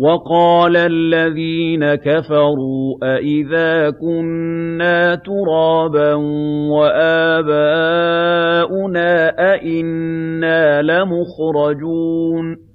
وَقَالَ الَّذِينَ كَفَرُوا أَإِذَا كُنَّا تُرَابًا وَآبَاؤُنَا أَإِنَّا لَمُخْرَجُونَ